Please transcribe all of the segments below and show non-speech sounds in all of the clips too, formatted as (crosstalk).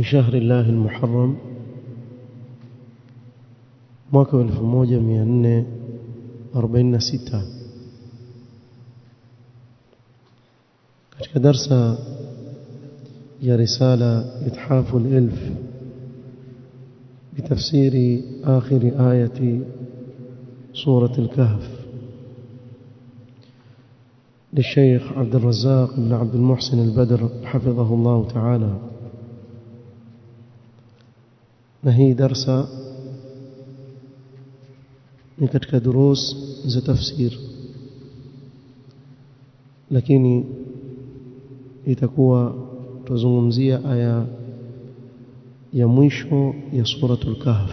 من شهر الله المحرم. mwaka 1446 katika darsa ya risala ithafu al-ilf بتفسير آخر آية سورة الكهف. للشيخ عبد الرزاق بن عبد المحسن البدر حفظه الله تعالى. Na hii darsa ni katika durus za tafsir lakini itakuwa tuzungumzia aya ya mwisho ya suratul kahf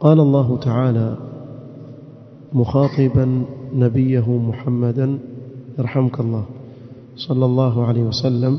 قال الله تعالى مخاطبا نبيه محمدا يرحمك الله صلى الله عليه وسلم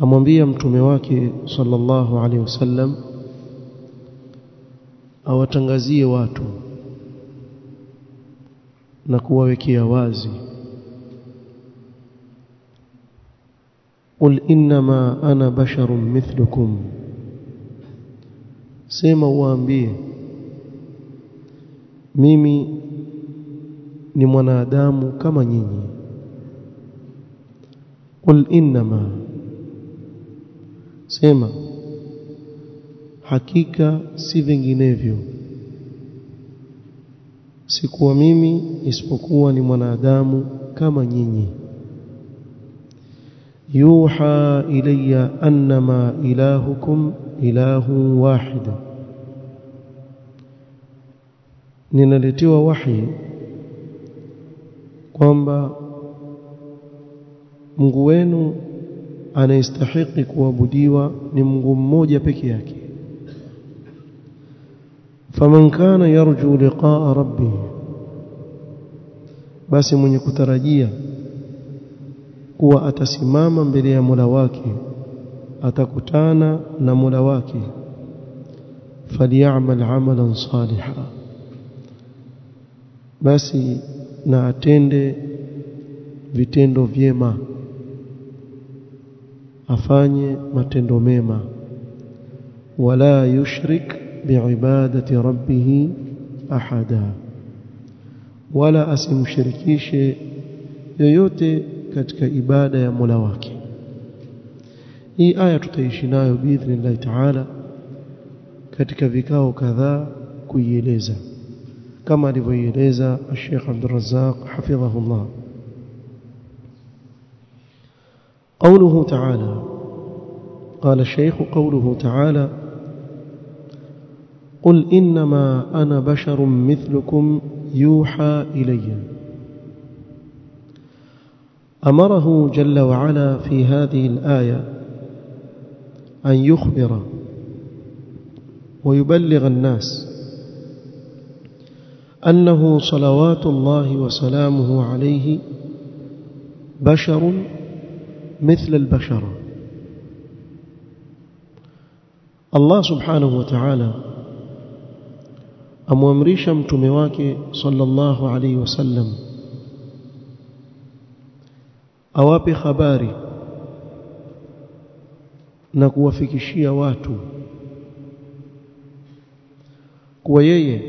amwambia mtume wake sallallahu alaihi wasallam awatangazie watu na kuwawekea wazi. Qul innama ana basharun mithlukum. Sema uwaambie mimi ni mwanadamu kama nyinyi. Qul innama sema hakika si vinginevyo. Sikuwa mimi isipokuwa ni mwanadamu kama nyinyi. Yuha ilayya annama ilahukum ilahu wahid. Ninaletewa wahi kwamba Mungu wenu anayestahiki kuabudiwa ni Mungu mmoja peke yake. Faman kana yarju liqaa rabbi basi mwenye kutarajia kuwa atasimama mbele ya Mola wake atakutana na Mola wake. Falyamal amalan saliha basi na atende vitendo vyema afanye matendo mema. Wala yushrik biibadati rabbih ahada. Wala asimshirikishe yoyote katika ibada ya Mola wake. Hii aya tutaishi nayo biidhnillah taala katika vikao kadhaa kuieleza. Kama alivyoieleza Sheikh Abdul Razzaq hafidhahullah قوله تعالى. قال الشيخ قوله تعالى قل إنما أنا بشر مثلكم يوحى إلي. أمره جل وعلا في هذه الآية أن يخبر ويبلغ الناس أنه صلوات الله وسلامه عليه بشر مثل البشر. الله سبحانه وتعالى أمومريشا متمواكي صلى الله عليه وسلم. أوابي خباري. نقوى في كشية واتو. كويي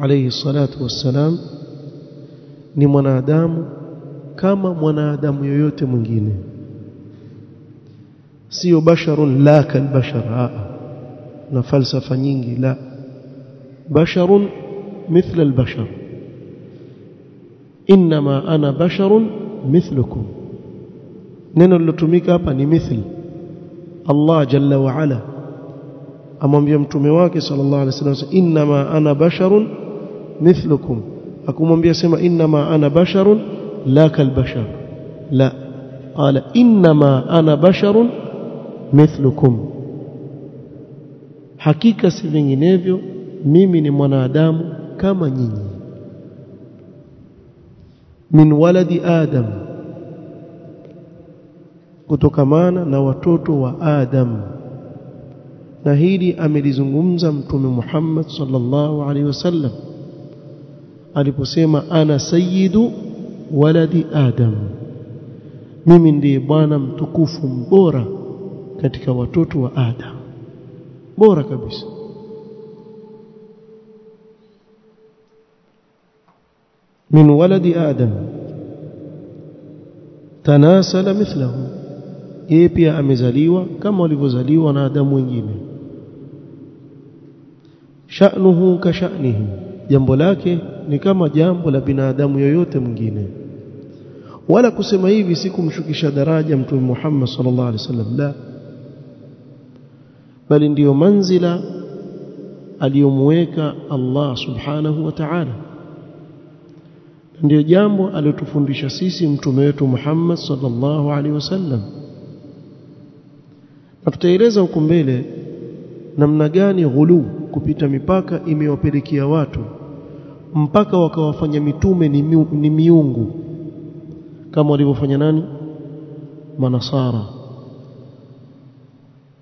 عليه الصلاة والسلام نمنا دام كما منا دام يوتي من جيني sio basharun la kalbashar na falsafa nyingi la basharun mithla albashar inma ana basharun mithlukum neno lilotumika hapa ni mithli Allah jalla wa ala amwambia mtume wake sallallahu alaihi wasallam inma ana basharun mithlukum akumwambia sema inma ana basharun la kalbashar la qala inma ana basharun mithlukum. Hakika si vinginevyo mimi ni mwanadamu kama nyinyi. Min waladi adam kutokamana na watoto wa adam. Na hili amelizungumza mtume Muhammad sallallahu alaihi wasallam aliposema ana sayyidu waladi adam. Mimi ndiye bwana mtukufu mbora katika watoto wa adam bora kabisa. Min waladi adam. Tanasala mithlahu. Yeye pia amezaliwa kama walivyozaliwa wanadamu wengine. Sha'nuhu ka sha'nihi. Jambo lake ni kama jambo la binadamu yoyote mwingine. Wala kusema hivi si kumshukisha daraja mtume Muhammad sallallahu alaihi wasallam la bali ndiyo manzila aliyomweka Allah subhanahu wa ta'ala. Ndiyo jambo aliyotufundisha sisi mtume wetu Muhammad sallallahu alaihi wasallam na tutaeleza huko mbele namna gani ghulu kupita mipaka imewapelekea watu mpaka wakawafanya mitume ni miungu. Kama walivyofanya nani? Manasara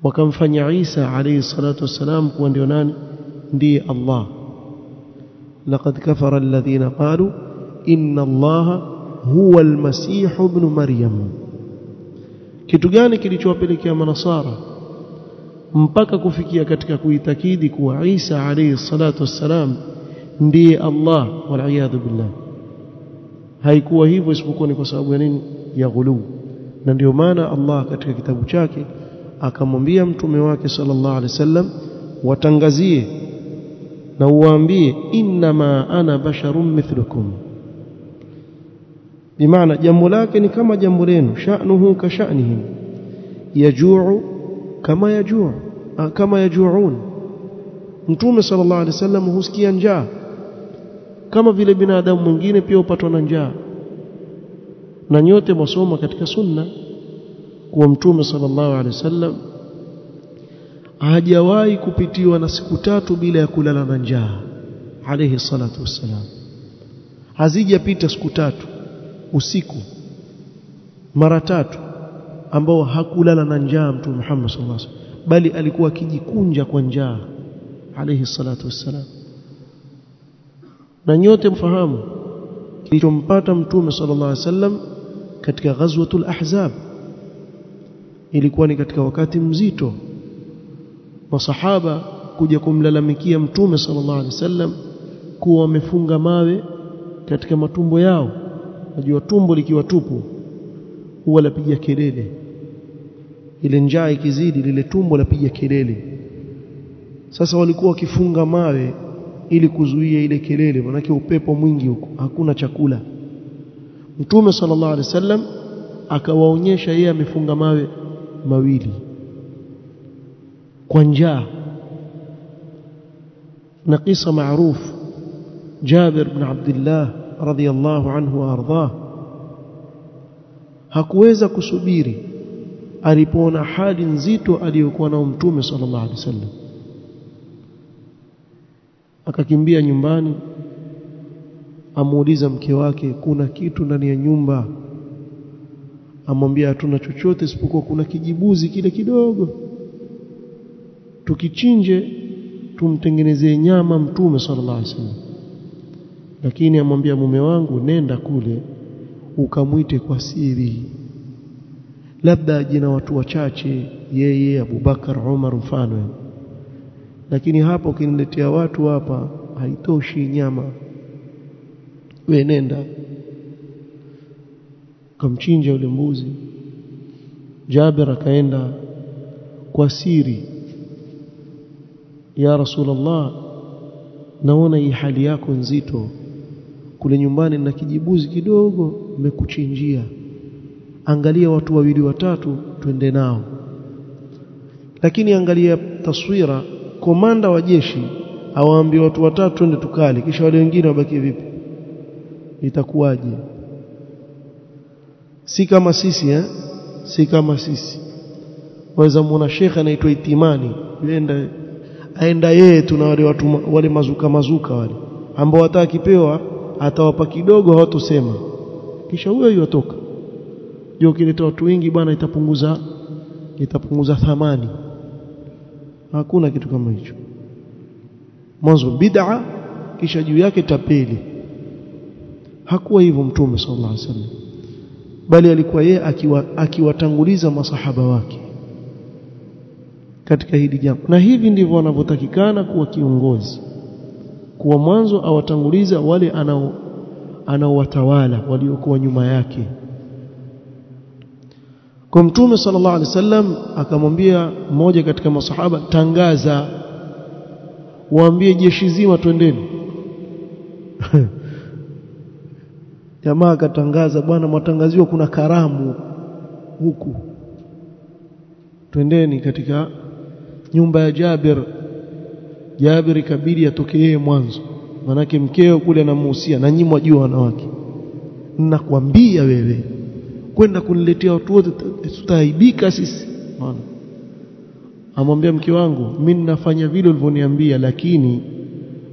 wakamfanya Isa alayhi salatu wassalam kuwa ndio nani? Ndiye Allah. Laqad kafara alladhina qalu inna Allah huwa almasih ibn maryam. Kitu gani kilichowapelekea manasara mpaka kufikia katika kuitakidi kuwa Isa alayhi salatu wassalam ndiye Allah waliyadhu billah? Haikuwa hivyo isipokuwa ni kwa sababu ya nini? Ya ghulu na ndio maana Allah katika kitabu chake akamwambia mtume wake sallallahu alaihi wasallam watangazie na uwaambie innama ana basharun mithlukum. Bimaana jambo lake ni kama jambo lenu sha'nuhu ka sha'nihim yajuu kama yajuu kama yajuun. Mtume sallallahu alaihi wasallam husikia njaa kama vile binadamu mwingine pia upatwa na njaa. Na nyote mwasoma katika sunna kuwa mtume sallallahu alaihi wasallam hajawahi kupitiwa na siku tatu bila ya kulala na njaa alaihi salatu wassalam. Hazijapita siku tatu usiku mara tatu ambao hakulala na njaa mtume Muhammad sallallahu alaihi wasallam bali alikuwa akijikunja kwa njaa alaihi salatu wassalam. Na nyote mfahamu kilichompata mtume sallallahu alaihi wasallam katika ghazwatul ahzab ilikuwa ni katika wakati mzito. Masahaba kuja kumlalamikia mtume sallallahu alaihi wasallam kuwa wamefunga mawe katika matumbo yao. Najua tumbo likiwa tupu huwa lapiga kelele. Ile njaa ikizidi lile tumbo lapiga kelele. Sasa walikuwa wakifunga mawe ili kuzuia ile kelele manake upepo mwingi huko hakuna chakula. Mtume sallallahu alaihi wasallam akawaonyesha yeye amefunga mawe mawili. Kwa njaa. Na kisa maarufu Jabir bin Abdullah radhiyallahu anhu ardah. Hakuweza kusubiri alipoona hali nzito aliyokuwa nao mtume sallallahu alaihi wasallam. Akakimbia nyumbani amuuliza mke wake kuna kitu ndani ya nyumba amwambia hatuna chochote isipokuwa kuna kijibuzi kile kidogo. Tukichinje tumtengenezee nyama mtume sallallahu alaihi wasallam. Lakini amwambia mume wangu nenda kule ukamwite kwa siri. Labda jina watu wachache yeye Abubakar Umar mfano. Lakini hapo ukiniletea watu hapa haitoshi nyama. We nenda akamchinja yule mbuzi. Jabir akaenda kwa siri. Ya Rasulullah naona hii hali yako nzito. Kule nyumbani na kijibuzi kidogo nimekuchinjia. Angalia watu wawili watatu twende nao. Lakini angalia taswira komanda wa jeshi awaambie watu watatu twende tukali kisha wale wengine wabaki vipi? Itakuwaje si kama sisi eh? Si kama sisi. Waweza muona shekhe anaitwa Itimani yenda aenda yeye tuna wale watu wale mazuka mazuka wale. Ambao hata atawapa kidogo hawatosema kisha huyo huyo atoka. Jua kileta watu wengi bwana itapunguza itapunguza thamani. Hakuna kitu kama hicho. Mwanzo bid'a kisha juu yake tapeli. Hakuwa hivyo mtume sallallahu alaihi wasallam bali alikuwa yeye akiwatanguliza akiwa masahaba wake katika hili jambo. Na hivi ndivyo wanavyotakikana kuwa kiongozi kuwa mwanzo awatanguliza wale anao anaowatawala waliokuwa nyuma yake. Kwa mtume sallallahu alaihi wasallam akamwambia mmoja katika masahaba tangaza waambie jeshi zima twendeni (laughs) jamaa akatangaza bwana mwatangaziwa kuna karamu huku. Twendeni katika nyumba ya Jabir. Jabir ikabidi atoke yeye mwanzo. Manake mkeo kule anamuhusia na nyinyi mwajua wanawake. Ninakwambia wewe kwenda kuniletea watu wote tutaaibika sisi. Maana amwambia mke wangu mimi ninafanya vile ulivyoniambia lakini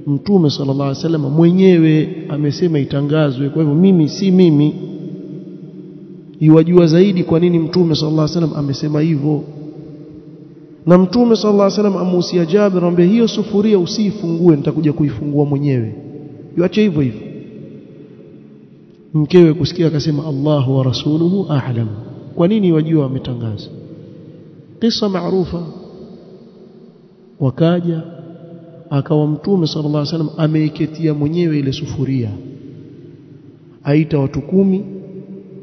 mtume sallallahu alaihi wasallam mwenyewe amesema itangazwe. Kwa hivyo mimi si mimi. Iwajua zaidi kwa nini mtume sallallahu alaihi wasallam amesema hivyo. Na mtume sallallahu alaihi wasallam amuhusia Jabir anamwambia hiyo sufuria usiifungue nitakuja kuifungua mwenyewe. Yuache hivyo hivyo. Mkewe kusikia akasema Allahu wa rasuluhu a'lam. Kwa nini wajua wametangaza kisa maarufa wakaja akawa mtume sallallahu alaihi wasallam ameiketia mwenyewe ile sufuria. Aita watu kumi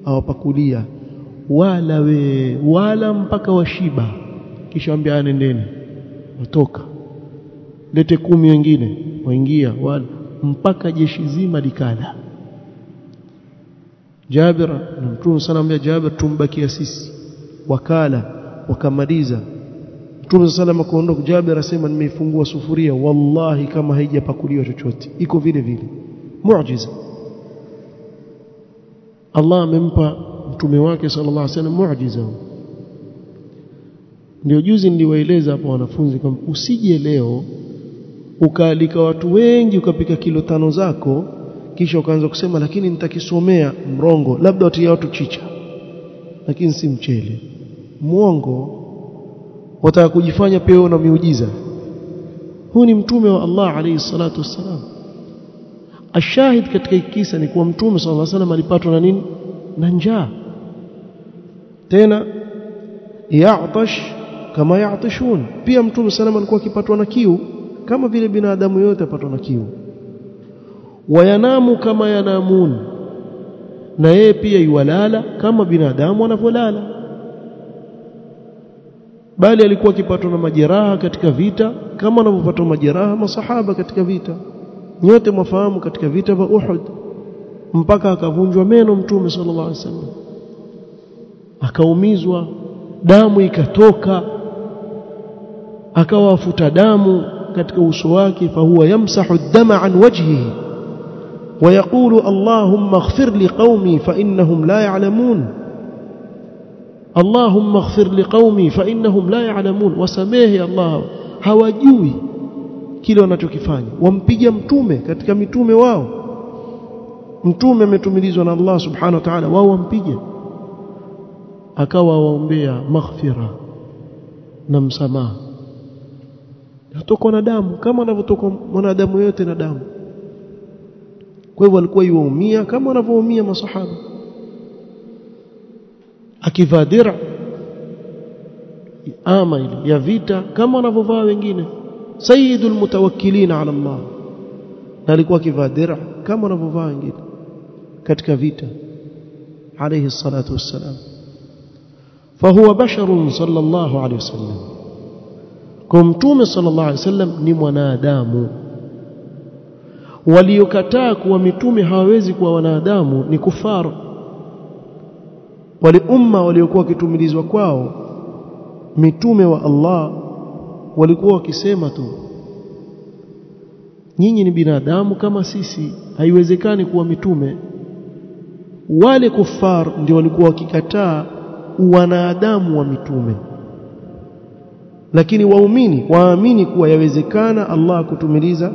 awapakulia. Wala we wala mpaka washiba kisha ambia nendeni. Watoka. Lete kumi wengine. Waingia wala. Mpaka jeshi zima likala. Jabir na Mtume sana ambia Jabir tumbakia sisi. Wakala wakamaliza Mtume sallam akaondoka Jabir asema nimeifungua sufuria. Wallahi kama haijapakuliwa chochote. Iko vile vile. Muujiza. Allah amempa mtume wake sallallahu alaihi wasallam muujiza. Ndio juzi niliwaeleza hapa wanafunzi kwamba usije leo ukaalika watu wengi ukapika kilo tano zako kisha ukaanza kusema lakini nitakisomea mrongo labda watia watu chicha. Lakini si mchele. Muongo wataka kujifanya pia na miujiza. Huu ni mtume wa Allah alayhi salatu wassalam. Ashahid katika kisa ni kuwa mtume sallallahu alaihi wasallam alipatwa na nini? Na njaa. Tena ya'tash kama ya'tishun pia mtume sallallahu alikuwa akipatwa na kiu kama vile binadamu yote apatwa na kiu. Wayanamu kama yanamun. Na yeye pia yuwalala kama binadamu anavyolala bali alikuwa akipatwa na majeraha katika vita kama wanavyopatwa majeraha masahaba katika vita nyote mwafahamu katika vita vya Uhud mpaka akavunjwa meno mtume sallallahu alaihi wasallam akaumizwa damu ikatoka akawa afuta damu katika uso wake fahuwa yamsahu dama an wajhihi ويقول اللهم اغفر لقومي فإنهم لا يعلمون اللهم اغفر لقومي فإنهم لا يعلمون وسميه الله hawajui kile wanachokifanya wampiga mtume katika mitume wao mtume ametumilizwa na Allah subhanahu wa ta'ala wao wampige akawa waombea maghfira na msamaha yatokwa na damu kama anavyotoka mwanadamu yote na damu kwa hivyo alikuwa yuumia kama wanavyoumia masahaba akivaa dira ama ile ya vita kama wanavyovaa wengine. Sayyidul mutawakkilina ala Allah. Na alikuwa akivaa dira kama wanavyovaa wengine katika vita. Alayhi salatu wassalam. Fahuwa basharun sallallahu alayhi wasallam kwa mtume sallallahu alayhi wasallam ni mwanadamu. Waliokataa kuwa mitume hawawezi kuwa wanadamu ni kufaru wale umma waliokuwa wakitumilizwa kwao mitume wa Allah walikuwa wakisema tu nyinyi ni binadamu kama sisi haiwezekani kuwa mitume. Wale kufar ndio walikuwa wakikataa wanadamu wa mitume. Lakini waumini waamini kuwa yawezekana Allah kutumiliza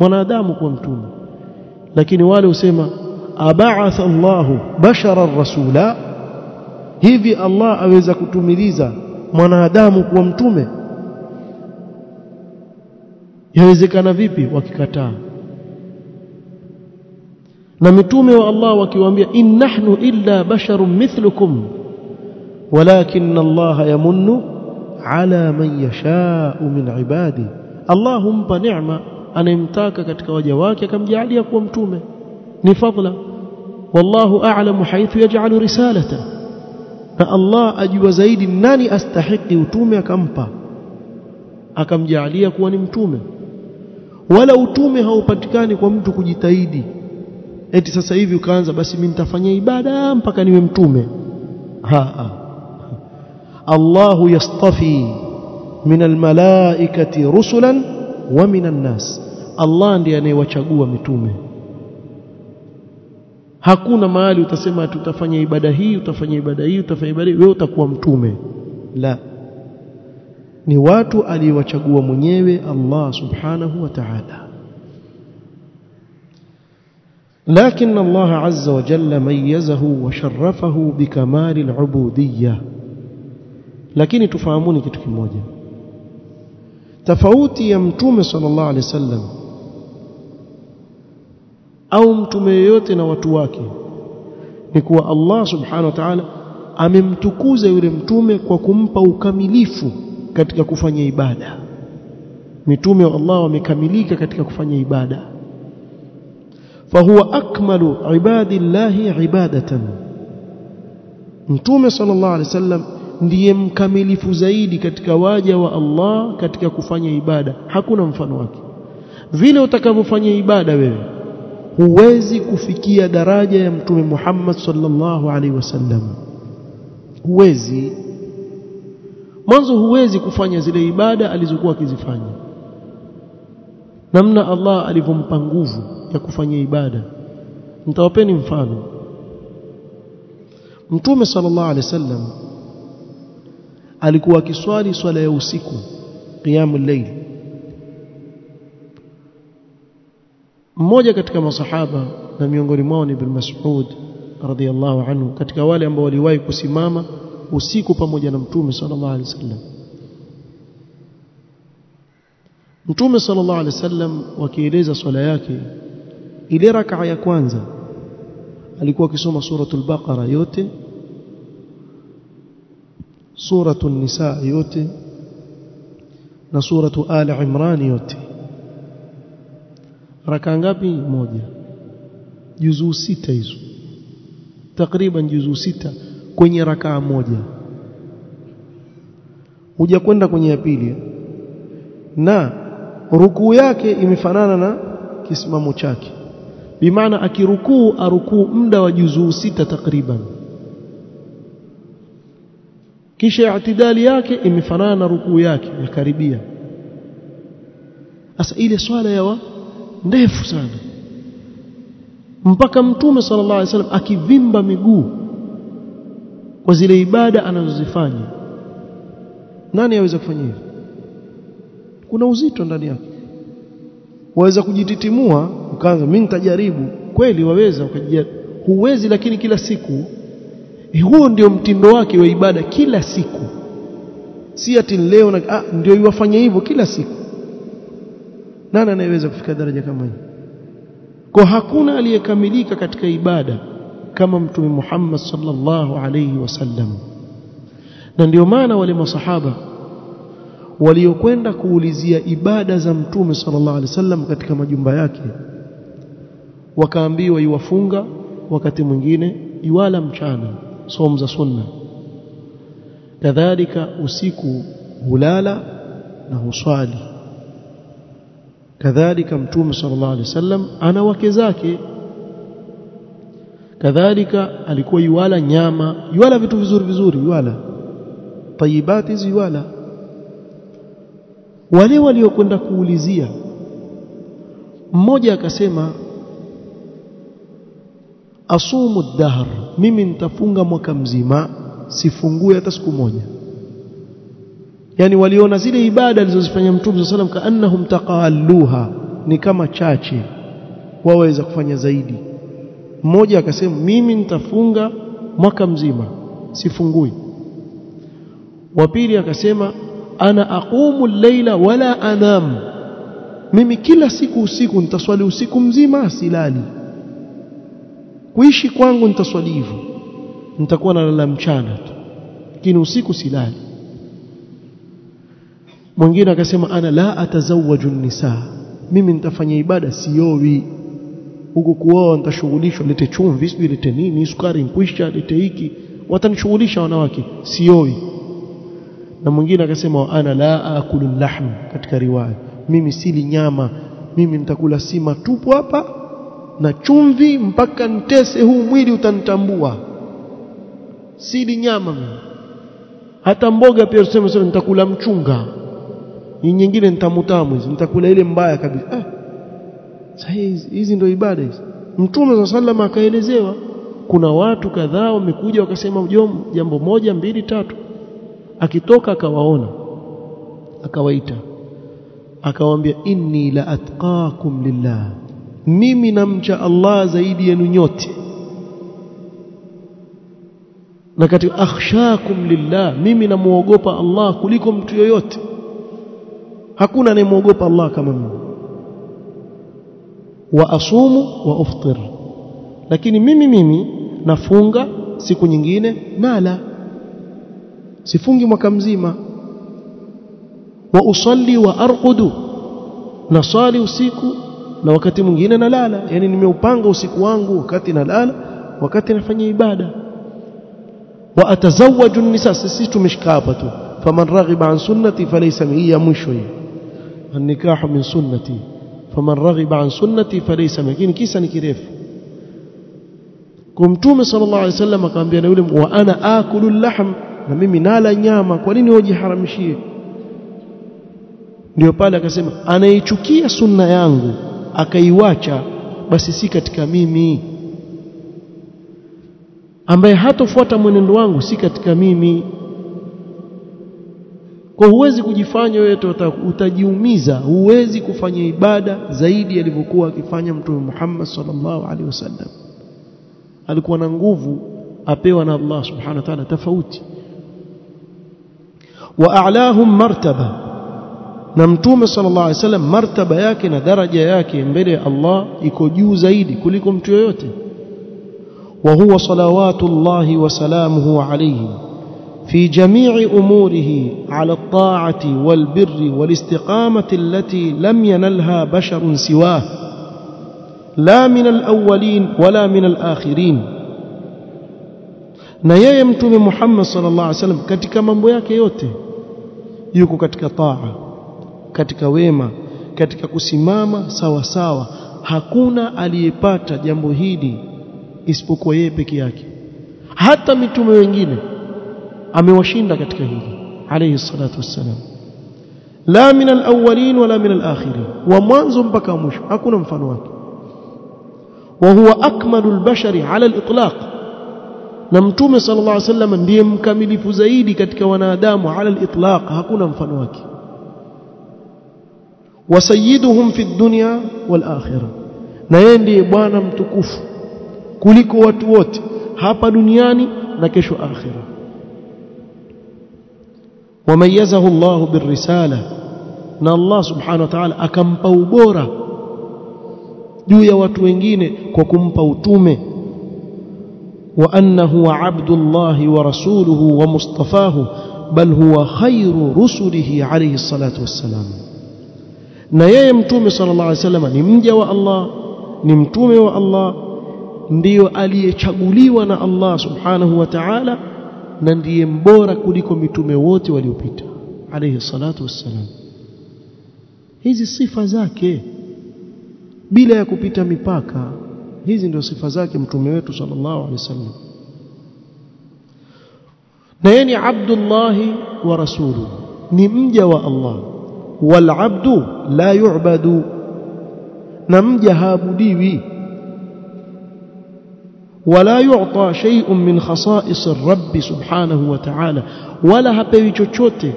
mwanadamu kuwa mtume. Lakini wale husema aba'atha Allahu bashara rasula. Hivi Allah aweza kutumiliza mwanadamu kuwa mtume? Yawezekana vipi wakikataa? Na mitume wa Allah wakiwaambia in nahnu illa basharun mithlukum walakin Allah yamunnu ala man yasha'u min ibadi. Allah humpa neema anayemtaka katika waja wake akamjalia kuwa mtume ni fadla wallahu a'lamu haythu yaj'alu risalata. Na Allah ajua zaidi nani astahiki utume akampa. Akamjalia kuwa ni mtume. Wala utume haupatikani kwa mtu kujitahidi. Eti sasa hivi ukaanza basi mimi nitafanya ibada mpaka niwe mtume. Ha, ha. Allahu yastafi min almalaikati rusulan wa min annas Allah ndiye anayewachagua mitume hakuna mahali utasema tutafanya ibada hii utafanya ibada hii utafanya ibada hii wewe utakuwa mtume la ni watu aliyowachagua mwenyewe Allah subhanahu wa ta'ala لكن الله عز وجل ميزه وشرفه بكمال العبودية lakini tufahamuni kitu kimoja tofauti ya mtume sallallahu alaihi wasallam au mtume yeyote na watu wake ni kuwa Allah subhanahu wa ta'ala amemtukuza yule mtume kwa kumpa ukamilifu katika kufanya ibada. Mitume wa Allah wamekamilika katika kufanya ibada. Fahuwa akmalu ibadillahi ibadatan. Mtume sallallahu alaihi wasallam ndiye mkamilifu zaidi katika waja wa Allah katika kufanya ibada. Hakuna mfano wake. Vile utakavyofanya ibada wewe huwezi kufikia daraja ya mtume Muhammad sallallahu alaihi wasallam. Huwezi. Mwanzo huwezi kufanya zile ibada alizokuwa akizifanya. Namna Allah alivyompa nguvu ya kufanya ibada. Nitawapeni mfano. Mtume sallallahu alaihi wasallam alikuwa akiswali swala ya usiku qiyamul layl mmoja katika masahaba na miongoni mwao ni ibn Mas'ud radhiyallahu anhu katika wale ambao waliwahi kusimama usiku pamoja na mtume sallallahu alaihi wasallam. Mtume sallallahu alaihi wasallam wakieleza swala yake ile rakaa ya kwanza alikuwa akisoma suratul baqara yote suratul nisa yote na suratu ali imran yote raka ngapi? Moja. Juzuu sita hizo. Takriban juzuu sita kwenye rakaa moja. Huja kwenda kwenye ya pili. Na rukuu yake imefanana na kisimamo chake. Bimaana akirukuu arukuu muda wa juzuu sita takriban. Kisha itidali yake imefanana na rukuu yake yakaribia sasa ile swala yawa ndefu sana. Mpaka mtume sallallahu alaihi wasallam akivimba miguu kwa zile ibada anazozifanya. Nani aweza kufanya hivyo? Kuna uzito ndani yake. Waweza kujititimua ukaanza mimi nitajaribu. Kweli waweza ukajaribu huwezi lakini kila siku. Huo ndio mtindo wake wa ibada kila siku. Si ati leo na ah, ndio iwafanye hivyo kila siku nani anayeweza kufika daraja kama hii? Kwa hakuna aliyekamilika katika ibada kama mtume Muhammad sallallahu alayhi wasallam. Na ndio maana wale masahaba waliokwenda kuulizia ibada za mtume sallallahu alaihi wasallam katika majumba yake wakaambiwa iwafunga wakati mwingine iwala mchana somo za sunna. Kadhalika usiku hulala na huswali kadhalika mtume sallallahu alaihi wasallam ana wake zake. Kadhalika alikuwa yuwala nyama yuwala vitu vizuri vizuri yuwala. Tayibati hizi yuwala. Wale waliokwenda kuulizia mmoja akasema asumu dahr mimi nitafunga mwaka mzima sifungue hata siku moja yani waliona zile ibada alizozifanya mtume sallam kaannahum taqalluha ni kama chache waweza kufanya zaidi. Mmoja akasema mimi nitafunga mwaka mzima sifungui. Wa pili akasema ana aqumu laila wala anam. Mimi kila siku usiku nitaswali usiku mzima silali. Kuishi kwangu nitaswali hivyo. Nitakuwa nalala mchana tu lakini usiku silali mwingine akasema ana la atazawaju nisa mimi nitafanya ibada siowi huko kuoa nitashughulishwa lete chumvi sijui lete nini sukari mpwisha lete hiki. Watanishughulisha wanawake siowi na mwingine akasema ana la akulu lahm katika riwaya mimi sili nyama mimi nitakula sima tupu hapa na chumvi mpaka ntese huu mwili utanitambua. Sili nyama mimi. Hata mboga pia tuseme sasa nitakula mchunga hii nyingine nitamutamu hizi nitakula ile mbaya kabisa. Ah sasa hizi ndio ibada hizi. Mtume sallallahu akaelezewa. Kuna watu kadhaa wamekuja wakasema jambo moja mbili tatu. Akitoka akawaona akawaita. Akawaambia inni la atqakum lillah. Mimi namcha Allah zaidi yenu nyote. Na katika akhshakum lillah. Mimi namuogopa Allah kuliko mtu yoyote hakuna anayemwogopa Allah kama mimi wa asumu wa uftir. Lakini mimi mimi nafunga siku nyingine nala. Sifungi mwaka mzima. Wa usalli wa arqudu. Nasali usiku na wakati mwingine nalala. Yani nimeupanga usiku wangu wakati nalala wakati nafanya ibada. Wa atazawaju nisa. Sisi tumeshika hapa tu. Faman raghiba an sunnati falaysa hiya mwisho hii annikahu min sunnati faman raghiba an sunnati falaysa lakini kisa ni kirefu kumtume sallallahu alaihi wasallam akamwambia na yule wa ana akulu lahm na mimi nala nyama kwa nini wajiharamishie ndio pale akasema anaichukia sunna yangu akaiwacha basi si katika mimi ambaye hatofuata mwenendo wangu si katika mimi kwa huwezi kujifanya wewe utajiumiza huwezi kufanya ibada zaidi alivyokuwa akifanya mtume Muhammad sallallahu alaihi wasallam. Alikuwa na nguvu apewa na Allah subhanahu wa ta'ala tofauti. Wa a'lahum martaba na mtume sallallahu alaihi wasallam martaba yake na daraja yake mbele ya Allah iko juu zaidi kuliko mtu yoyote. Wa huwa salawatullahi wa salamuhu alayhi في جميع أموره على الطاعة والبر والاستقامة التي لم ينلها بشر سواه لا من الأولين ولا من الآخرين na yeye mtume Muhammad sallallahu alaihi wasallam katika mambo yake yote yuko katika taa katika wema katika kusimama sawa sawa hakuna aliyepata jambo hili isipokuwa yeye peke yake hata mitume wengine amewashinda katika hili alayhi salatu wassalam la min alawwalin wala min alakhirin wa mwanzo mpaka mwisho hakuna mfano wake wa huwa akmalu albashari ala alitlaq na mtume sallallahu alayhi wasallam ndiye mkamilifu zaidi katika wanadamu ala alitlaq hakuna mfano wake wa sayyiduhum fi dunya wal akhirah na yeye ndiye bwana mtukufu kuliko watu wote hapa duniani na kesho akhirah wamayyazahu Allah birrisala na Allah subhanahu wa ta'ala akampa ubora juu ya watu wengine kwa kumpa utume. Wa annahu abdullah wa rasuluhu wa mustafahu bal huwa khairu rusulihi alayhi salatu wassalam. Na yeye mtume sallallahu alayhi wasallam ni mja wa Allah ni mtume wa Allah ndiyo aliyechaguliwa na Allah subhanahu wa ta'ala na ndiye mbora kuliko mitume wote waliopita alayhi salatu wassalam. Hizi sifa zake bila ya kupita mipaka hizi ndio sifa zake mtume wetu sallallahu alaihi wasallam. Na yeye ni abdullahi wa rasuluhu ni mja wa Allah. Wal abdu la yu'badu na mja haabudiwi wala yu'ta shay'un min khasa'is rabbi subhanahu wa ta'ala. Wala hapewi chochote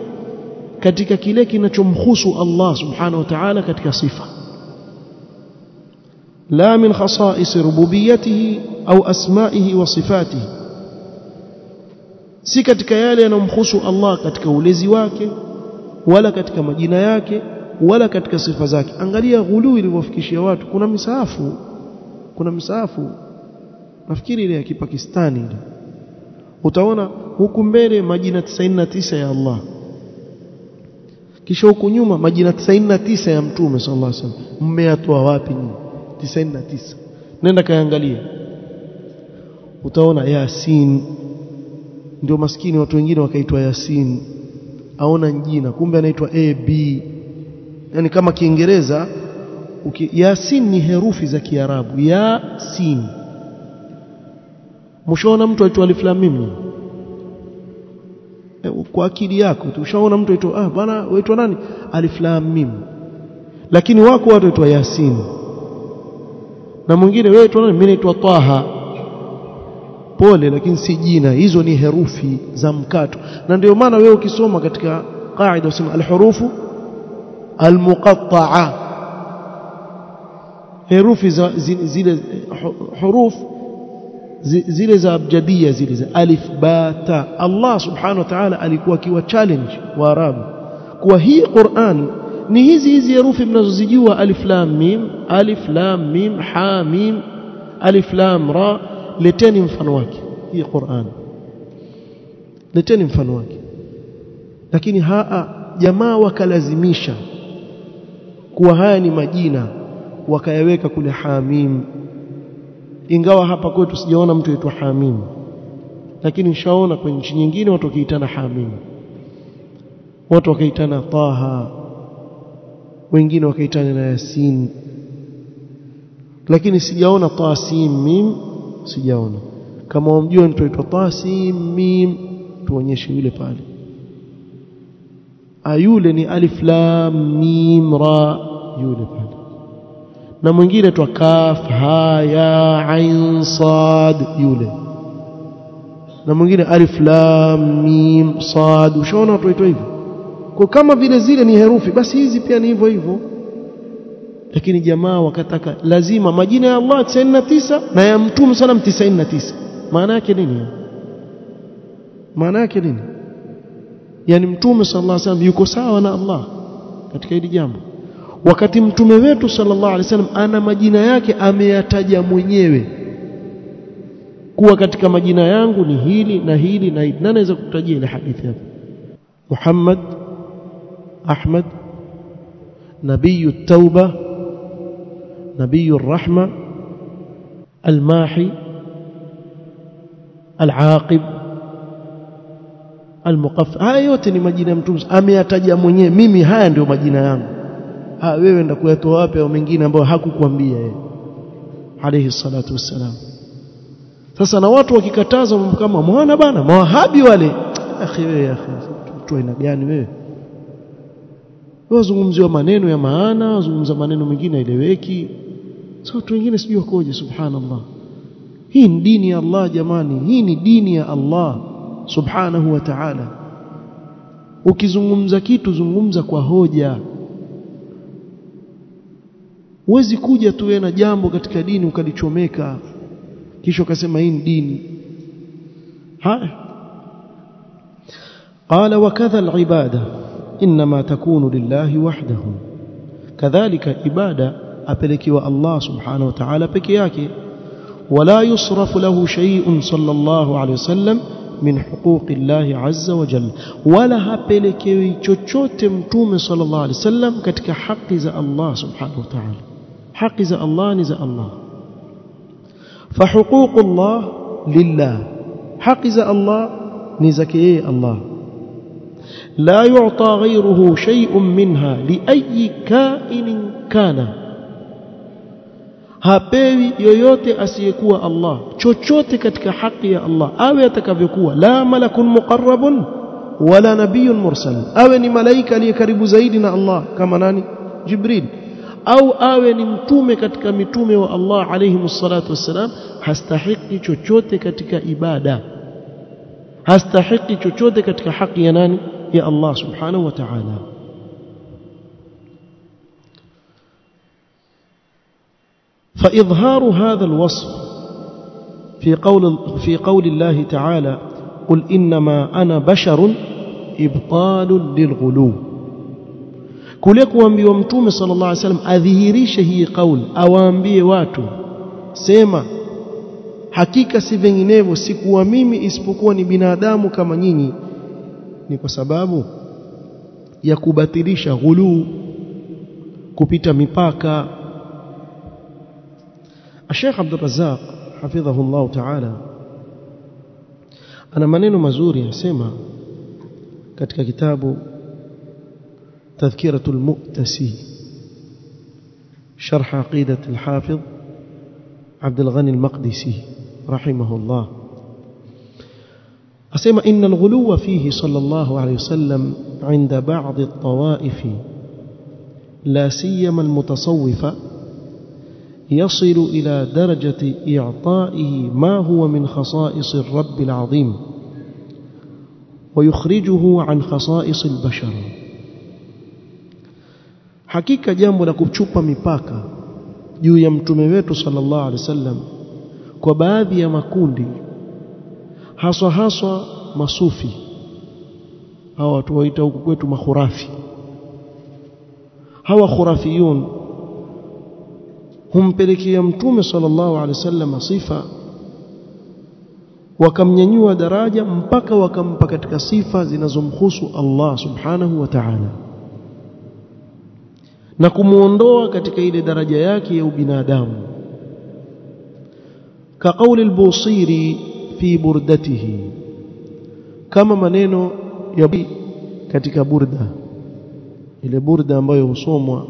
katika kile kinachomhusu Allah subhanahu wa ta'ala katika sifa. La min khasa'is rububiyyatihi au asma'ihi wa sifatihi. Si katika yale yanomhusu Allah katika ulezi wake wala katika majina yake wala katika sifa zake. Angalia ghuluu ilivyofikishia watu. Kuna misaafu kuna misaafu nafikiri ile ya kipakistani ile. Utaona huku mbele majina 99 ya Allah. Kisha huku nyuma majina 99 ya mtume sallallahu alaihi wasallam. Mmeatoa wapi nyinyi? 99 nenda kaangalia utaona Yasin. Ndio maskini watu wengine wakaitwa Yasin. Aona njina kumbe anaitwa AB yani kama Kiingereza Yasin ni herufi za Kiarabu. Yasin mshaona mtu aitwa alif lam mim e, kwa akili yako tu. Ushaona mtu aitwa ah bwana waitwa nani? Alif lam mim. Lakini wako watu waitwa Yasin. Na mwingine wewe aitwa nani? Mimi naitwa Taha. Pole lakini si jina. Hizo ni herufi za mkato. Na ndio maana wewe ukisoma katika qaida usema alhurufu almuqatta'a. Herufi za zile huruf zile za abjadia zile za alif ba ta. Allah subhanahu wa ta'ala alikuwa akiwa challenge wa arabu kwa hii Qur'an ni hizi hizi herufi mnazozijua alif lam mim alif lam mim ha mim alif lam ra. Leteni mfano wake hii Qur'an. Leteni mfano wake. Lakini haa jamaa wakalazimisha kuwa haya ni majina wakayaweka kule hamim ingawa hapa kwetu sijaona mtu aitwa hamim lakini nishaona kwenye nchi nyingine watu wakiitana hamim watu wakaitana taha. Wengine wakaitana na yasin. Lakini sijaona tasim mim. Sijaona. Kama wamjua mtu aitwa tasim mim tuonyeshe yule pale. Ayule ni alif lam mim ra yule pale na mwingine twa kaf ha ya ain sad yule. Na mwingine alif lam mim sad. Ushaona watu waitwa hivyo? Kwa kama vile zile ni herufi basi hizi pia ni hivyo hivyo. Lakini jamaa wakataka lazima majina ya Allah 99 na ya mtume salam 99 maana yake nini? Maana yake nini? Yani mtume sallallahu alaihi wasallam yuko sawa na Allah katika hili jambo wakati mtume wetu sallallahu alaihi wasallam ana majina yake ameyataja mwenyewe. Kuwa katika majina yangu ni hili na hili na hili. Na naweza kukutajia ile hadithi hapo? Muhammad Ahmad nabiyu tauba nabiyu rahma almahi alaqib almuqaffa haya yote ni majina ya mtume. Ameyataja mwenyewe. Mimi haya ndio majina yangu ha wewe ndio kuyatoa wapi au mengine ambayo hakukwambia yeye? Alayhi salatu wassalam. Sasa na watu wakikataza mambo kama mwana bana mawahabi wale. Akhi wewe akhi mtu aina gani wewe? Wazungumziwa maneno ya maana wazungumza maneno mengine haieleweki sasa watu wengine sijui wakoje subhanallah. Hii ni dini ya Allah jamani. Hii ni dini ya Allah subhanahu wa ta'ala. Ukizungumza kitu zungumza kwa hoja huwezi kuja tu wewe na jambo katika dini ukalichomeka. Kisha ukasema hii ni dini. Haya. قال وكذا العبادة إنما تكون لله وحده كذلك عبادة أبلكوا الله سبحانه وتعالى بكياك ولا يصرف له شيء صلى الله عليه وسلم من حقوق الله عز وجل ولا هبلكوا تشوتم توم صلى الله عليه وسلم كتك حق الله سبحانه وتعالى Allah ni za Allah فحقوق الله لله حق الله نزكيه الله لا يعطى غيره شيء منها لأي كائن كان hapewi yoyote asiyekuwa Allah chochote katika haki ya Allah awe atakavyokuwa la malakun muqarrabun wala nabiyyun mursal awe ni malaika aliye karibu zaidi na Allah kama nani Jibril au awe ni mtume katika mitume wa Allah alayhi salatu wassalam hastahiki chochote katika ibada hastahiki chochote katika haki ya nani ya Allah subhanahu wa ta'ala فإظهار هذا الوصف في قول في قول الله تعالى قل إنما أنا بشر إبطال للغلو kule kuambiwa mtume sallallahu alaihi wasallam adhihirishe hii kauli awaambie watu sema hakika si vinginevyo sikuwa mimi isipokuwa ni binadamu kama nyinyi. Ni kwa sababu ya kubatilisha ghuluu kupita mipaka. Sheikh Abdul Razzaq hafidhahu Allah Ta'ala ana maneno mazuri anasema katika kitabu تذكرة المؤتسي. شرح عقيدة الحافظ عبد الغني المقدسي رحمه الله. أسمى إن الغلو فيه صلى الله عليه وسلم عند بعض الطوائف لا سيما المتصوفة يصل إلى درجة إعطائه ما هو من خصائص الرب العظيم ويخرجه عن خصائص البشر. Hakika jambo la kuchupa mipaka juu ya mtume wetu sallallahu alaihi wasallam kwa baadhi ya makundi haswa haswa masufi hawa watu waita huku kwetu mahurafi. Hawa khurafiyun humpelekea mtume sallallahu alaihi wasallam sifa wakamnyanyua daraja mpaka wakampa katika sifa zinazomhusu Allah subhanahu wa ta'ala na kumuondoa katika ile daraja yake ya ubinadamu. Ka kauli al-Busiri fi burdatihi kama maneno ya katika burda ile burda ambayo husomwa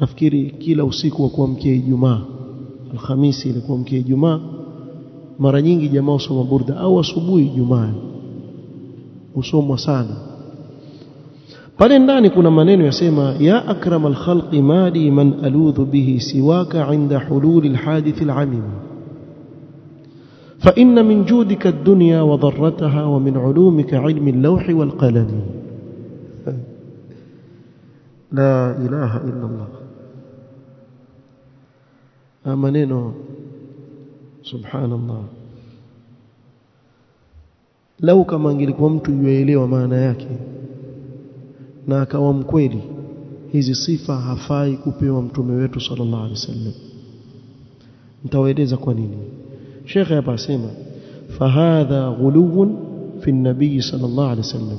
nafikiri kila usiku wa kuamkia Ijumaa Alhamisi ile kuamkia Ijumaa mara nyingi jamaa husoma burda au asubuhi Ijumaa husomwa sana pale ndani kuna maneno yasema ya akramal khalqi mali man aludhu bihi siwaka inda hululil hadithil amim فان من جودك الدنيا وضرتها ومن علومك علم اللوح والقلم لا اله الا الله امنن سبحان الله لو كما انجلكم انتو يوئلوا معناه yake. na akawa mkweli hizi sifa hafai kupewa mtume wetu sallallahu alaihi wasallam nitawaeleza kwa nini Sheikh hapa asema fahadha ghuluwun fi nabii sallallahu alaihi wasallam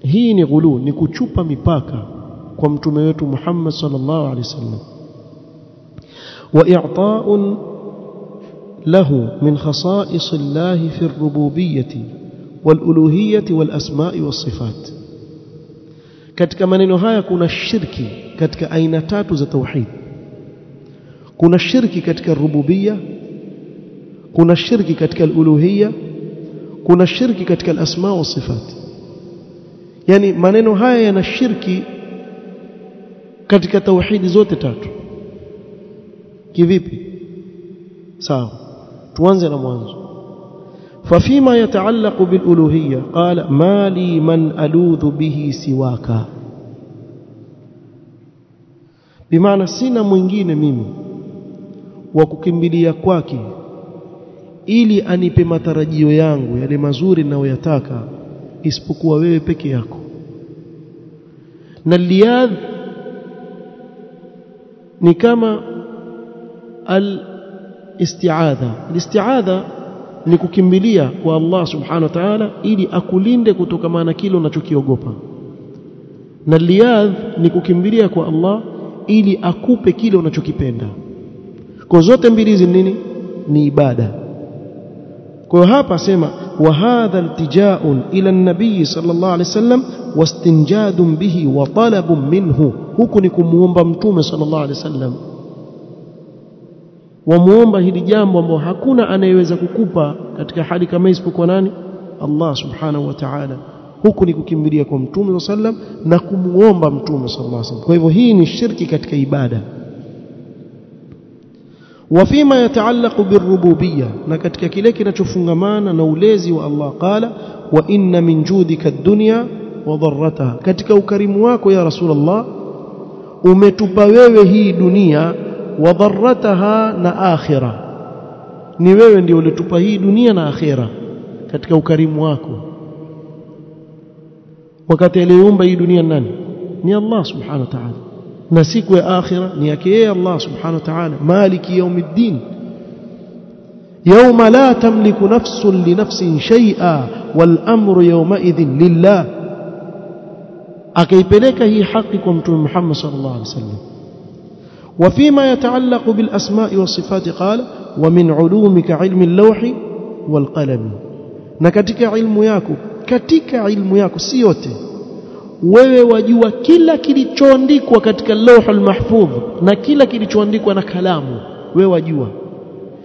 hii ni ghulu ni kuchupa mipaka kwa mtume wetu Muhammad sallallahu alaihi wasallam وإعطاء له من خصائص الله في الربوبية والألوهية والأسماء والصفات katika maneno haya kuna shirki katika aina tatu za tauhid kuna shirki katika rububia kuna shirki katika uluhiyya kuna shirki katika alasma wa sifat yani maneno haya yana shirki katika tauhidi zote tatu kivipi sawa tuanze na mwanzo ففيما يتعلق بالألوهية قال ما لي من ألوذ به سواك bimaana sina mwingine mimi wa kukimbilia kwake ili anipe matarajio yangu yale mazuri ninayoyataka isipokuwa wewe peke yako. Na liadh ni kama al-isti'adha. Al-isti'adha ni kukimbilia kwa Allah subhanahu wa ta'ala ili akulinde kutokamana kile unachokiogopa. Na liadh ni kukimbilia kwa Allah ili akupe kile unachokipenda. Kwa zote mbili hizi nini? Ni ibada. Kwa hapa sema wa hadha iltijaun ila nabii sallallahu alaihi wasallam wastinjadun bihi wa talabun minhu. Huku ni kumuomba mtume sallallahu alaihi wasallam. Wamuomba hili jambo ambalo hakuna anayeweza kukupa katika hali kama isipokuwa nani? Allah subhanahu wa ta'ala huku ni kukimbilia kwa mtume sallam na kumuomba mtume sallallahu alaihi wasallam kwa hivyo hii ni shirki katika ibada وفيما يتعلق بالربوبيه na katika kile kinachofungamana na ulezi wa Allah qala wa inna min judika ad-dunya wa dharrataha katika ukarimu wako ya rasulullah umetupa wewe hii dunia wa dharrataha na akhira ni wewe ndio ulitupa hii dunia na akhira katika ukarimu wako Wakati aliyeumba hii dunia nani ni Allah subhanahu wa ta'ala na siku ya akhira ni yake yeye Allah subhanahu wa ta'ala maliki yaumiddin يوم لا تملك نفس لنفس شيئا والامر يومئذ لله akaipeleka hii haki kwa mtume Muhammad sallallahu alaihi wasallam وفيما يتعلق بالاسماء والصفات قال ومن علومك علم اللوح والقلم na katika ilmu yako katika ilmu yako si yote. Wewe wajua kila kilichoandikwa katika lauhul mahfudh na kila kilichoandikwa na kalamu. Wewe wajua.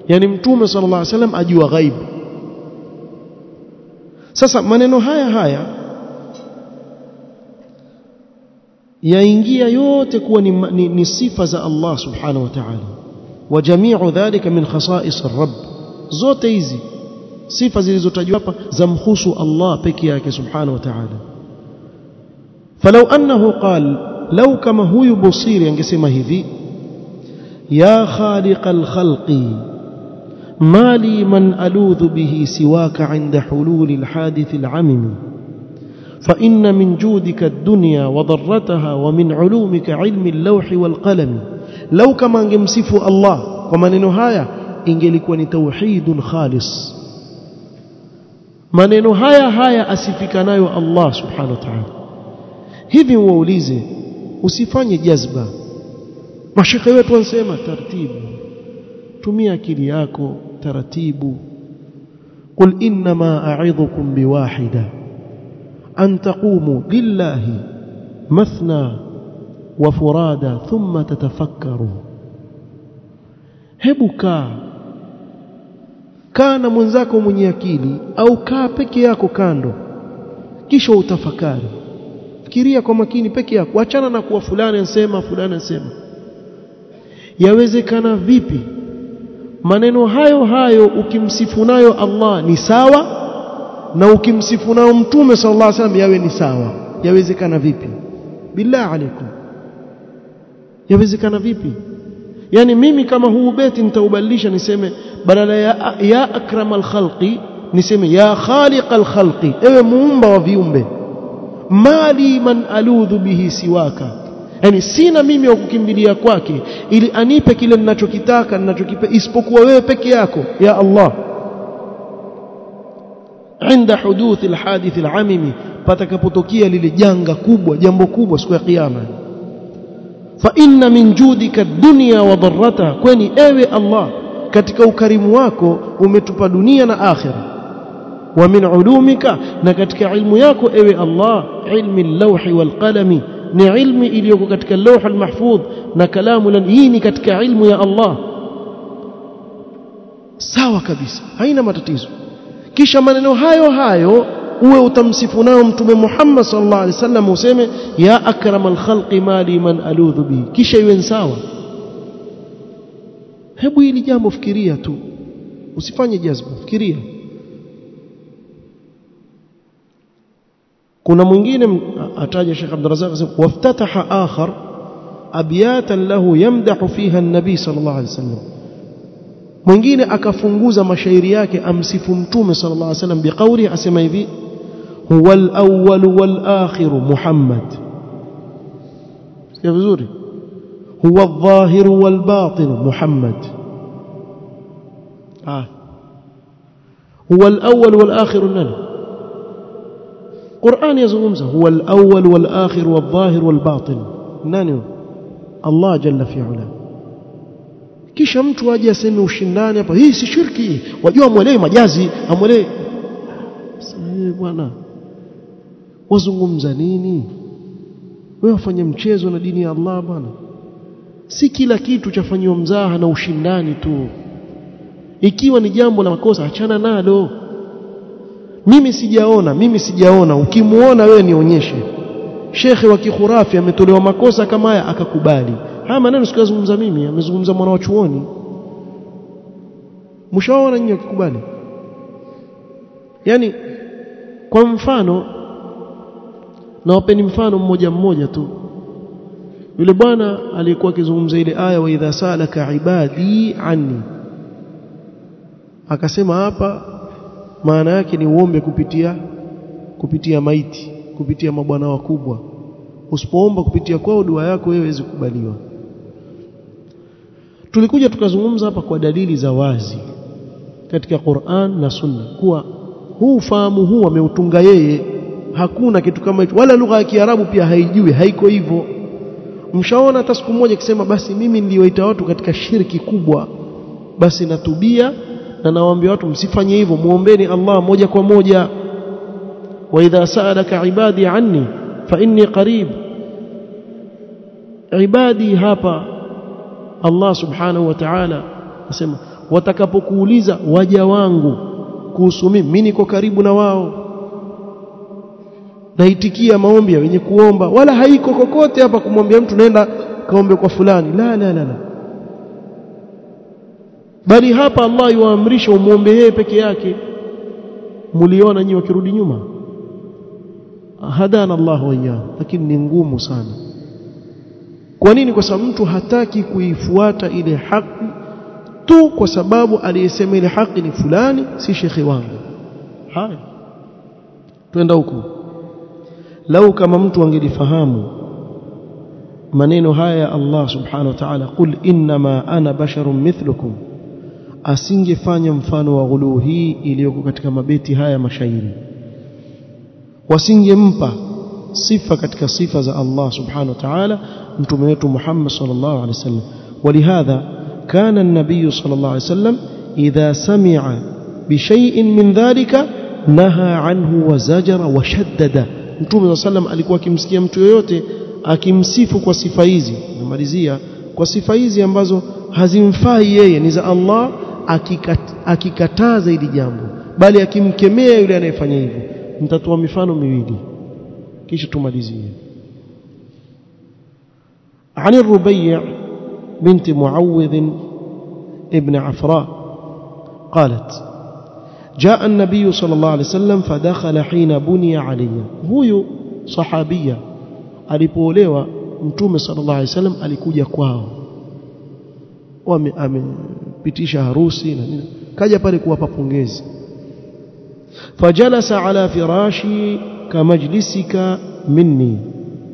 Yani mtume sallallahu alaihi wasallam ajua ghaibu. Sasa maneno haya haya yaingia yote kuwa ni, ni, ni sifa za Allah subhanahu wa ta'ala. Wa jami'u dhalika min khasa'is ar-rabb. Zote hizi sifa zilizotajwa hapa zamhusu Allah peke yake subhanahu wa ta'ala falau annahu qal law kama huyu busiri angesema hivi ya khaliqal khalqi ما لي من ألوذ به سواك عند حلول الحادث العمم فإن من جودك الدنيا وضرتها ومن علومك علم اللوح والقلم لو كما انgemsifu Allah kwa maneno haya ingelikuwa ni tauhidun khalis maneno haya haya asifika nayo Allah subhanahu wa ta'ala hivi waulize usifanye jazba mashekhe wetu wanasema taratibu tumia akili yako taratibu qul inma a'idhukum biwahida an taqumu lillahi mathna wa furada thumma tatafakkaru hebu kaa kaa na mwenzako mwenye akili au kaa peke yako kando. Kisha utafakari. Fikiria kwa makini peke yako. Achana na kuwa fulani ansema fulani ansema yawezekana vipi? Maneno hayo hayo ukimsifu nayo Allah ni sawa na ukimsifu nayo mtume sallallahu alaihi wasallam yawe ni sawa. Yawezekana vipi? Billah alaikum yawezekana vipi yani mimi kama huu beti nitaubadilisha niseme badala ya ya akramal khalqi niseme ya khaliqal khalqi ewe muumba wa viumbe mali man aludhu bihi siwaka yani sina mimi wa kukimbilia kwake ili anipe kile ninachokitaka ninachokipe isipokuwa wewe peke yako ya Allah عند حدوث الحادث العميم patakapotokea lile janga kubwa jambo kubwa siku ya kiyama fa inna min judika dunya wa dharrata kwani ewe Allah katika ukarimu wako umetupa dunia na akhira. Wa min ulumika na katika ilmu yako ewe Allah ilmi al-lawhi wal qalami ni ilmi iliyoko katika lawh al-mahfudh na kalamu hii ni katika ilmu ya Allah. Sawa kabisa haina matatizo. Kisha maneno hayo hayo uwe utamsifu nao mtume Muhammad sallallahu alaihi wasallam useme ya akramal khalqi mali man aludhu bihi. Kisha iwe sawa. Hebu hili jambo fikiria tu. Usifanye jazba fikiria. Kuna mwingine ataja Sheikh Abdul Razzaq waftataha akhar abyatan lahu yamdahu fiha an-nabi sallallahu alaihi wasallam. Mwingine akafunguza mashairi yake amsifu mtume sallallahu alaihi wasallam biqauli asema hivi huwa al-awwal wal-akhir Muhammad sikia vizuri huwa adh-dhahir wal-batin Muhammad ah huwa al-awwal wal-akhir nani Qur'an yazungumza huwa al-awwal wal-akhir wal-dhahir wal-batin nani Allah jalla fi ula kisha mtu aje aseme ushindani hapa hii si shirki wajua amwelewi majazi amwelewi bwana wazungumza nini? Wewe wafanya mchezo na dini ya Allah bwana. Si kila kitu chafanywa mzaha na ushindani tu. Ikiwa ni jambo la makosa achana nalo. Mimi sijaona mimi sijaona. Ukimuona wewe nionyeshe. Shekhe wa kikhurafi ametolewa makosa kama haya akakubali. Haya maneno sikuyazungumza mimi amezungumza mwana wa chuoni. Mshaona nyinyi akikubali? Yani kwa mfano nawapeni mfano mmoja mmoja tu. Yule bwana aliyekuwa akizungumza ile aya wa idha salaka ibadi anni. Akasema hapa maana yake ni uombe kupitia kupitia maiti kupitia mabwana wakubwa. Usipoomba kupitia kwao dua yako wewe haiwezi kukubaliwa. Tulikuja tukazungumza hapa kwa dalili za wazi katika Qur'an na Sunna kuwa huu fahamu huu ameutunga yeye hakuna kitu kama hicho. Wala lugha ya Kiarabu pia haijui haiko hivyo. Mshaona hata siku moja kisema basi mimi niliwaita watu katika shirki kubwa. Basi natubia na nawaambia watu msifanye hivyo muombeni Allah moja kwa moja. Wa idha sa'alaka ibadi anni fa inni qarib. Ibadi hapa Allah subhanahu wa ta'ala asema watakapokuuliza waja wangu kuhusu mimi mimi niko karibu na wao naitikia maombi ya wenye kuomba. Wala haiko kokote hapa kumwambia mtu naenda kaombe kwa fulani. La la la, la. bali hapa Allah yuamrisha umuombe yeye peke yake. Muliona nyinyi wakirudi nyuma? Hadana Allah wa lakini ni ngumu sana. Kwa nini? Kwa sababu mtu hataki kuifuata ile haki tu kwa sababu aliyesema ile haki ni fulani si shekhi wangu. Haya twenda huko lau kama mtu angelifahamu maneno haya ya Allah subhanahu wa ta'ala qul inma ana basharun mithlukum asingefanya mfano wa ghuluu hii iliyoko katika mabeti haya mashairi. Wasingempa sifa katika sifa za Allah subhanahu wa ta'ala mtume wetu Muhammad sallallahu alaihi wasallam walihadha kana an-nabiy sallallahu alaihi wasallam idha sami'a bishay'in min dhalika naha anhu wa zajara wa shaddada mtume صلى الله alikuwa akimsikia mtu yoyote akimsifu kwa sifa hizi namalizia kwa sifa hizi ambazo hazimfai yeye ni za Allah akikat, akikataza hili jambo bali akimkemea yule anayefanya hivyo mtatoa mifano miwili kisha tumalizie عن الربيع بنت معوذ ابن عفراء قالت جاء النبي صلى الله عليه وسلم فدخل حين بني علي هو صحابية alipoolewa mtume sallallahu alaihi wasallam alikuja kwao amepitisha harusi na nini kaja pale kuwapa pongezi fajalasa ala firashi kamajlisika minni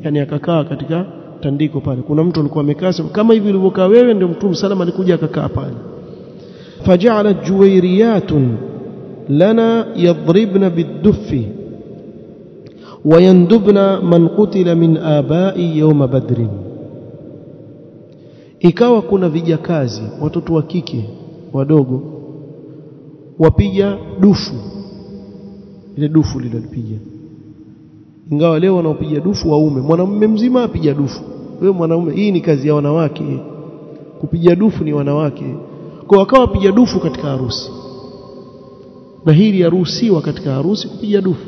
yani akakaa katika tandiko pale kuna mtu alikuwa amekaa kama hivi ulivyokaa wewe ndio mtume salama alikuja akakaa pale فجعلت جويريات لنا يضربن بالدف ويندبن من قتل من آباء يوم بدر ikawa kuna vijakazi watoto wa kike wadogo wapiga dufu ile dufu lilolipiga ingawa leo wanaopiga dufu waume mwanamume mzima apiga dufu wewe mwanaume hii ni kazi ya wanawake kupiga dufu ni wanawake kwa wakawa wapiga dufu katika harusi na hili yaruhusiwa katika harusi kupiga dufu.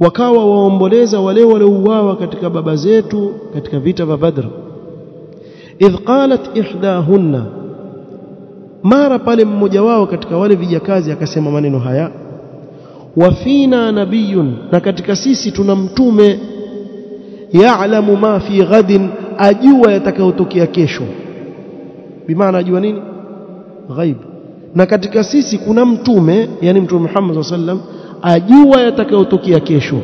Wakawa waomboleza wale waliouawa katika baba zetu katika vita vya Badr. Idh qalat ihdahunna mara pale mmoja wao katika wale vijakazi akasema maneno haya wafina nabiyun na katika sisi tuna mtume yaalamu ma fi ghadin ajua yatakayotokea kesho. Bimaana ajua nini? Ghaib na katika sisi kuna mtume yani mtume Muhammad sallam ajua yatakayotokea kesho.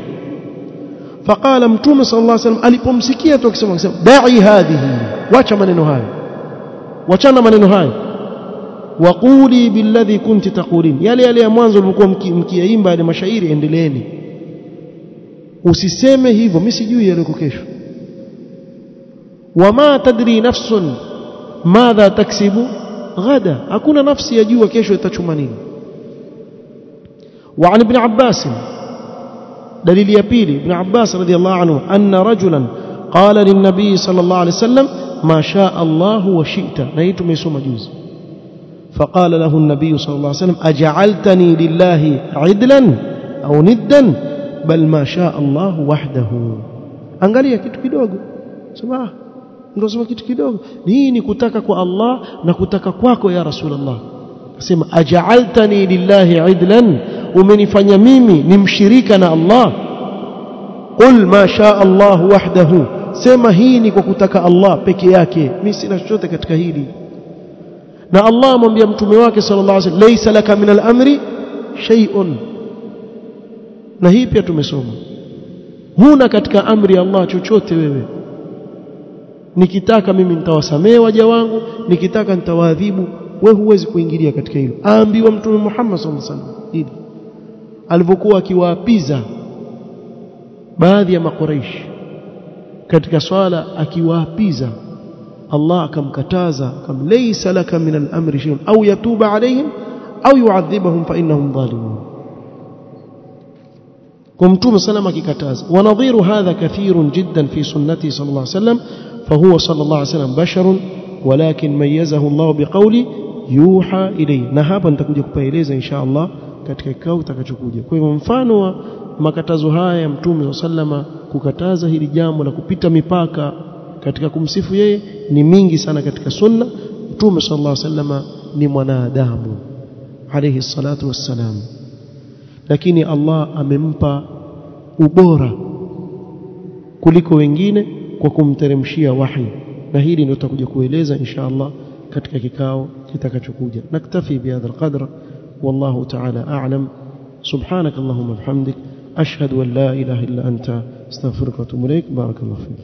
Faqala mtume sallallahu alaihi wasallam alipomsikia tu akisema akisema da'i hadhihi. Wacha maneno hayo. Wachana maneno hayo. Waquli billadhi kunti taqulin. Yale yale ya mwanzo ulikuwa mkiaimba yale mashairi endeleeni. Usiseme hivyo mimi sijui yale kesho. Wama tadri nafsun madha taksibu غدا. hakuna nafsi yajua kesho itachuma وعن ابن عباس دليل يبيلي ابن عباس رضي الله عنه أن رجلا قال للنبي صلى الله عليه وسلم ما شاء الله وشئت. نيت ميسوم جوز. فقال له النبي صلى الله عليه وسلم أجعلتني لله عدلا أو ندا؟ بل ما شاء الله وحده. angalia kitu kidogo sema ndio kitu kidogo. Hii ni kutaka kwa Allah na kutaka kwako ya Rasulullah? Asema aj'altani lillahi idlan umenifanya mimi ni mshirika na Allah. Qul ma shaa Allah wahdahu. Sema hii ni kwa kutaka Allah peke yake. Mimi sina chochote katika hili. Na Allah amwambia mtume wake sallallahu alaihi wasallam laysa laka min al-amri shay'un. Na hii pia tumesoma. Huna katika amri ya Allah chochote wewe nikitaka mimi nitawasamehe waja wangu nikitaka nitawaadhibu wewe huwezi kuingilia katika hilo. Aambiwa mtume Muhammad sallallahu alaihi wasallam hili alivyokuwa akiwaapiza baadhi ya makuraish katika swala akiwaapiza Allah akamkataza kam laysa laka min al-amri shay'un au yatuba alayhim au yu'adhibahum fa innahum zalimun. Kwa mtume sallam akikataza wanadhiru hadha kathirun jiddan fi sunnati sallallahu alaihi wasallam فهو صلى الله عليه وسلم بشر ولكن ميزه الله بقولي يوحى إليه na hapa nitakuja kupaeleza insha Allah katika kikao kitakachokuja kwa hivyo mfano wa makatazo haya ya mtume sallama kukataza hili jambo la kupita mipaka katika kumsifu yeye ni mingi sana katika sunna mtume sallallahu alaihi wasallama ni mwanadamu alayhi salatu wassalam lakini Allah amempa ubora kuliko wengine Kwa kumteremshia wahi na hili ndio tutakuja kueleza insha Allah katika kikao kitakachokuja naktafi bihadha alqadr wallahu ta'ala a'lam subhanak allahumma bihamdik ashhadu an la ilaha illa anta astaghfiruka wa atubu ilaik barakallahu fik